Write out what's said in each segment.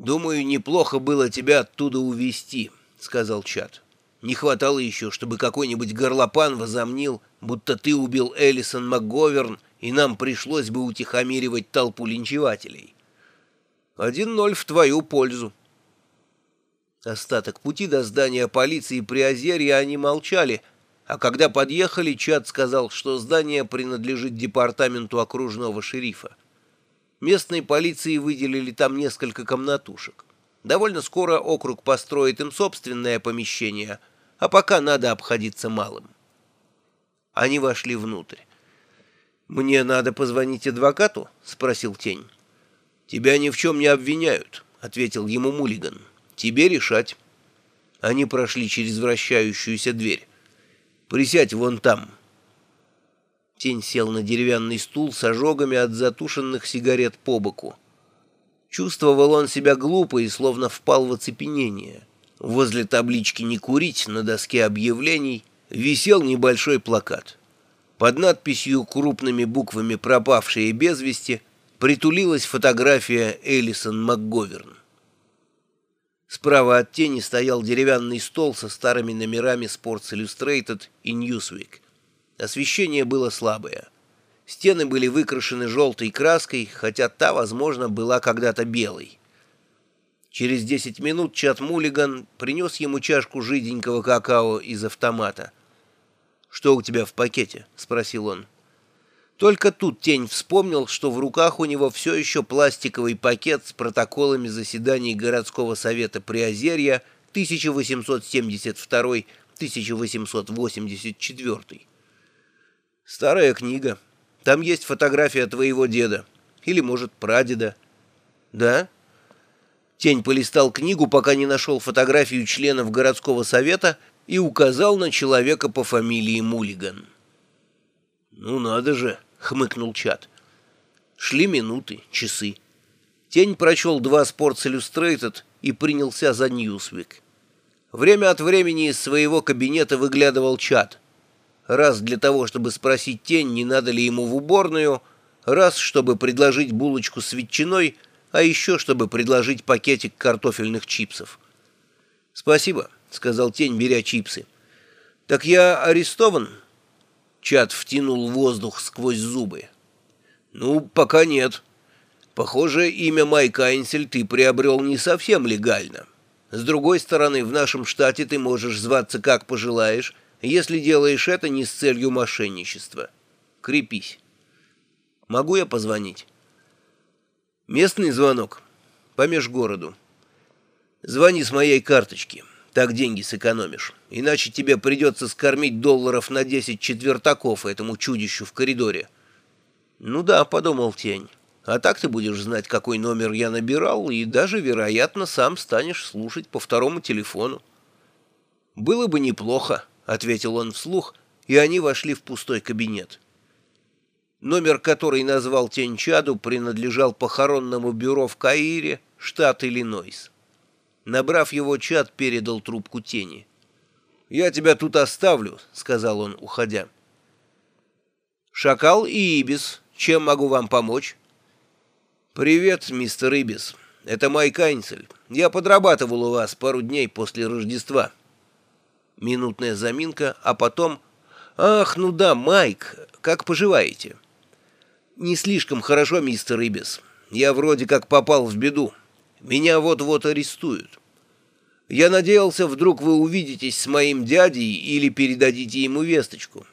«Думаю, неплохо было тебя оттуда увезти», — сказал Чат. «Не хватало еще, чтобы какой-нибудь горлопан возомнил, будто ты убил Эллисон МакГоверн, и нам пришлось бы утихомиривать толпу линчевателей. Один ноль в твою пользу». Остаток пути до здания полиции при Озерье они молчали, а когда подъехали, Чат сказал, что здание принадлежит департаменту окружного шерифа. Местной полиции выделили там несколько комнатушек. Довольно скоро округ построит им собственное помещение, а пока надо обходиться малым. Они вошли внутрь. «Мне надо позвонить адвокату?» — спросил Тень. «Тебя ни в чем не обвиняют», — ответил ему Мулиган. «Тебе решать». Они прошли через вращающуюся дверь. «Присядь вон там». Тень сел на деревянный стул с ожогами от затушенных сигарет по боку. Чувствовал он себя глупо и словно впал в оцепенение. Возле таблички «Не курить» на доске объявлений висел небольшой плакат. Под надписью крупными буквами «Пропавшие без вести» притулилась фотография Элисон МакГоверн. Справа от тени стоял деревянный стол со старыми номерами Sports Illustrated и Newsweek. Освещение было слабое. Стены были выкрашены желтой краской, хотя та, возможно, была когда-то белой. Через десять минут Чат Мулиган принес ему чашку жиденького какао из автомата. «Что у тебя в пакете?» — спросил он. Только тут Тень вспомнил, что в руках у него все еще пластиковый пакет с протоколами заседаний городского совета Приозерья 1872-1884. Старая книга. Там есть фотография твоего деда. Или, может, прадеда. Да? Тень полистал книгу, пока не нашел фотографию членов городского совета и указал на человека по фамилии Мулиган. «Ну надо же!» — хмыкнул Чат. Шли минуты, часы. Тень прочел два Sports Illustrated и принялся за Ньюсвик. Время от времени из своего кабинета выглядывал Чат — раз для того, чтобы спросить тень, не надо ли ему в уборную, раз, чтобы предложить булочку с ветчиной, а еще, чтобы предложить пакетик картофельных чипсов. «Спасибо», — сказал тень, беря чипсы. «Так я арестован?» Чат втянул воздух сквозь зубы. «Ну, пока нет. Похоже, имя Майк Айнсель ты приобрел не совсем легально. С другой стороны, в нашем штате ты можешь зваться как пожелаешь, если делаешь это не с целью мошенничества. Крепись. Могу я позвонить? Местный звонок. По межгороду. Звони с моей карточки. Так деньги сэкономишь. Иначе тебе придется скормить долларов на 10 четвертаков этому чудищу в коридоре. Ну да, подумал Тень. А так ты будешь знать, какой номер я набирал, и даже, вероятно, сам станешь слушать по второму телефону. Было бы неплохо ответил он вслух, и они вошли в пустой кабинет. Номер, который назвал Тень Чаду, принадлежал похоронному бюро в Каире, штат Иллинойс. Набрав его, Чад передал трубку Тени. «Я тебя тут оставлю», — сказал он, уходя. «Шакал и Ибис, чем могу вам помочь?» «Привет, мистер Ибис. Это Майк Айнсель. Я подрабатывал у вас пару дней после Рождества». Минутная заминка, а потом... «Ах, ну да, Майк, как поживаете?» «Не слишком хорошо, мистер Ибис. Я вроде как попал в беду. Меня вот-вот арестуют. Я надеялся, вдруг вы увидитесь с моим дядей или передадите ему весточку.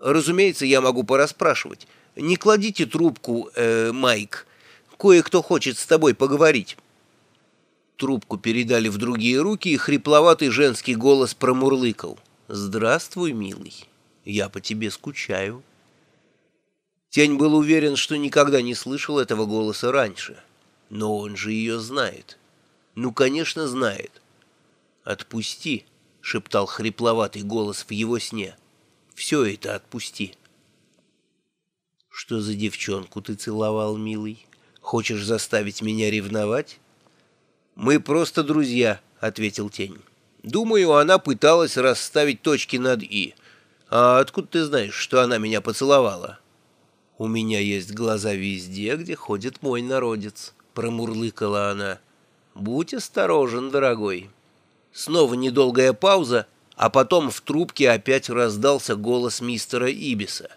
Разумеется, я могу порасспрашивать. Не кладите трубку, э, Майк. Кое-кто хочет с тобой поговорить». Трубку передали в другие руки, и хрипловатый женский голос промурлыкал. «Здравствуй, милый, я по тебе скучаю». Тень был уверен, что никогда не слышал этого голоса раньше. Но он же ее знает. Ну, конечно, знает. «Отпусти», — шептал хрипловатый голос в его сне. «Все это отпусти». «Что за девчонку ты целовал, милый? Хочешь заставить меня ревновать?» «Мы просто друзья», — ответил Тень. «Думаю, она пыталась расставить точки над «и». А откуда ты знаешь, что она меня поцеловала?» «У меня есть глаза везде, где ходит мой народец», — промурлыкала она. Будь осторожен, дорогой. Снова недолгая пауза, а потом в трубке опять раздался голос мистера Ибиса.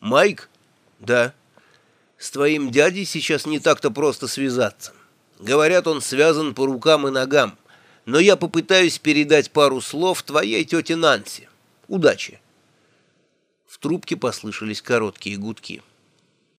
«Майк?» «Да». «С твоим дядей сейчас не так-то просто связаться. Говорят, он связан по рукам и ногам, но я попытаюсь передать пару слов твоей тете Нанси. Удачи!» В трубке послышались короткие гудки.